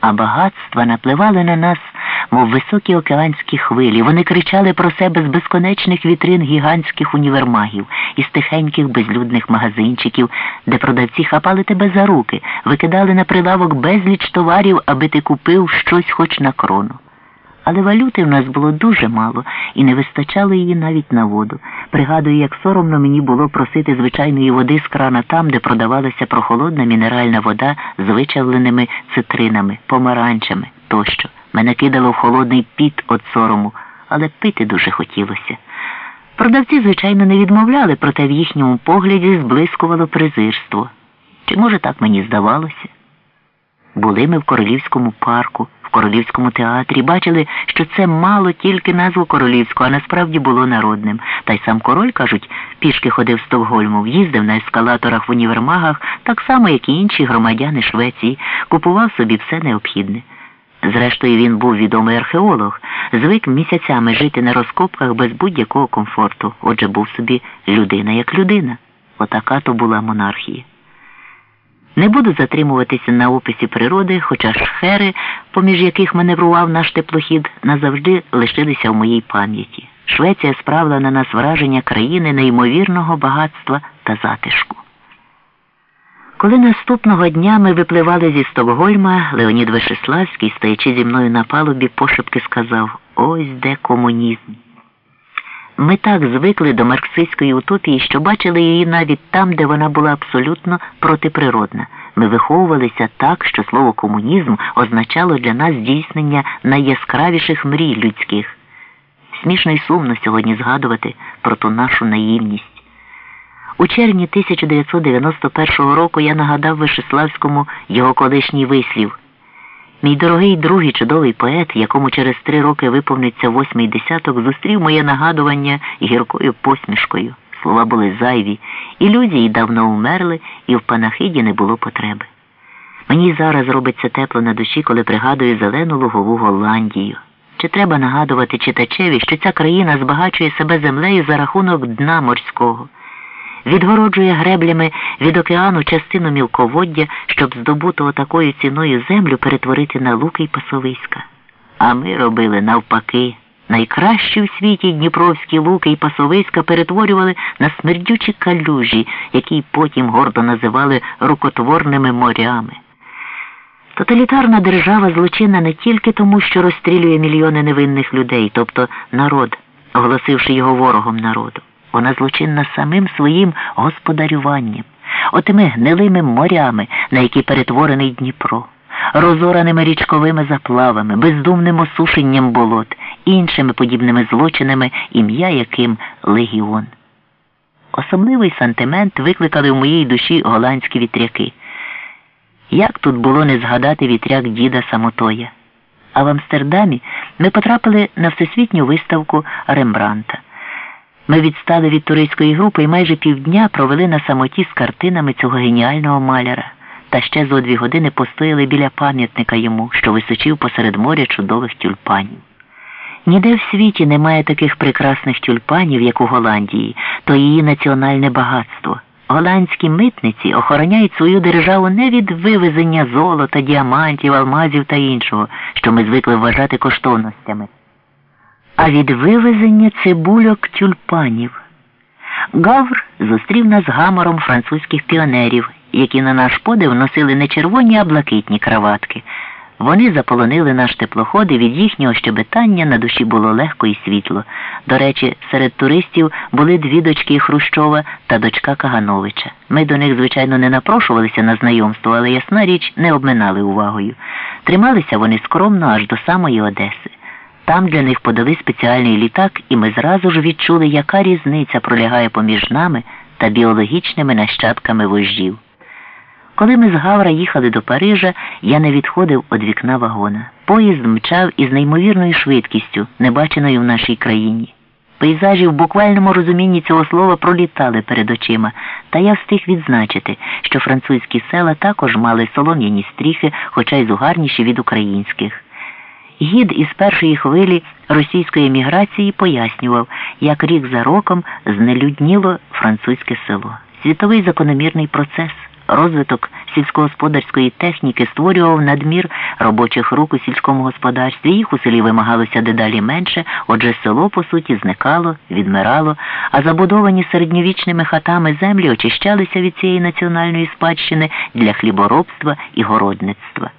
а багатства напливали на нас, мов високі океанські хвилі. Вони кричали про себе з безконечних вітрин гігантських універмагів, із тихеньких безлюдних магазинчиків, де продавці хапали тебе за руки, викидали на прилавок безліч товарів, аби ти купив щось хоч на крону. Але валюти в нас було дуже мало і не вистачало її навіть на воду. Пригадую, як соромно мені було просити звичайної води з крана там, де продавалася прохолодна мінеральна вода з вичавленими цитринами, помаранчами тощо. Мене кидало в холодний піт від сорому, але пити дуже хотілося. Продавці, звичайно, не відмовляли, проте в їхньому погляді зблискувало презирство. Чи, може, так мені здавалося? Були ми в королівському парку в королівському театрі, бачили, що це мало тільки назву королівську, а насправді було народним. Та й сам король, кажуть, пішки ходив з Стокгольму, їздив на ескалаторах в універмагах, так само, як і інші громадяни Швеції, купував собі все необхідне. Зрештою, він був відомий археолог, звик місяцями жити на розкопках без будь-якого комфорту. Отже, був собі людина як людина. Отака то була монархія. Не буду затримуватися на описі природи, хоча шхери, поміж яких маневрував наш теплохід, назавжди лишилися в моїй пам'яті. Швеція справила на нас враження країни неймовірного багатства та затишку. Коли наступного дня ми випливали зі Стокгольма, Леонід Вишеславський, стоячи зі мною на палубі, пошепки сказав Ось де комунізм. Ми так звикли до марксистської утопії, що бачили її навіть там, де вона була абсолютно протиприродна. Ми виховувалися так, що слово комунізм означало для нас здійснення найяскравіших мрій людських. Смішно й сумно сьогодні згадувати про ту нашу наївність. У червні 1991 року я нагадав Вишеславському його колишній вислів. Мій дорогий другий чудовий поет, якому через три роки виповниться восьмий десяток, зустрів моє нагадування гіркою посмішкою. Слова були зайві, ілюзії давно вмерли, і в панахиді не було потреби. Мені зараз робиться тепло на душі, коли пригадую зелену лугову Голландію. Чи треба нагадувати читачеві, що ця країна збагачує себе землею за рахунок дна морського? Відгороджує греблями від океану частину мілководдя, щоб здобутого такою ціною землю перетворити на луки й пасовиська. А ми робили навпаки. Найкращі в світі дніпровські луки й пасовиська перетворювали на смердючі калюжі, які потім гордо називали рукотворними морями. Тоталітарна держава злочинна не тільки тому, що розстрілює мільйони невинних людей, тобто народ, оголосивши його ворогом народу. Вона злочинна самим своїм господарюванням, отими гнилими морями, на які перетворений Дніпро, розораними річковими заплавами, бездумним осушенням болот, іншими подібними злочинами, ім'я яким легіон. Особливий сантимент викликали в моїй душі голландські вітряки. Як тут було не згадати вітряк діда Самотоя? А в Амстердамі ми потрапили на всесвітню виставку Рембранта. Ми відстали від туристської групи і майже півдня провели на самоті з картинами цього геніального маляра, та ще зо дві години постояли біля пам'ятника йому, що височив посеред моря чудових тюльпанів. Ніде в світі немає таких прекрасних тюльпанів, як у Голландії, то її національне багатство. Голландські митниці охороняють свою державу не від вивезення золота, діамантів, алмазів та іншого, що ми звикли вважати коштовностями а від вивезення цибульок тюльпанів. Гавр зустрів нас гамором французьких піонерів, які на наш подив носили не червоні, а блакитні краватки. Вони заполонили наш теплоход і від їхнього щебетання на душі було легко і світло. До речі, серед туристів були дві дочки Хрущова та дочка Кагановича. Ми до них, звичайно, не напрошувалися на знайомство, але ясна річ не обминали увагою. Трималися вони скромно аж до самої Одеси. Там для них подали спеціальний літак, і ми зразу ж відчули, яка різниця пролягає поміж нами та біологічними нащадками вождів. Коли ми з Гавра їхали до Парижа, я не відходив від вікна вагона. Поїзд мчав із неймовірною швидкістю, небаченою в нашій країні. Пейзажі в буквальному розумінні цього слова пролітали перед очима, та я встиг відзначити, що французькі села також мали солом'яні стріхи, хоча й зугарніші від українських. Гід із першої хвилі російської еміграції пояснював, як рік за роком знелюдніло французьке село. Світовий закономірний процес. розвиток сільськогосподарської техніки створював надмір робочих рук у сільському господарстві. Їх у селі вимагалося дедалі менше, отже, село, по суті, зникало, відмирало, а забудовані середньовічними хатами землі очищалися від цієї національної спадщини для хліборобства і городництва.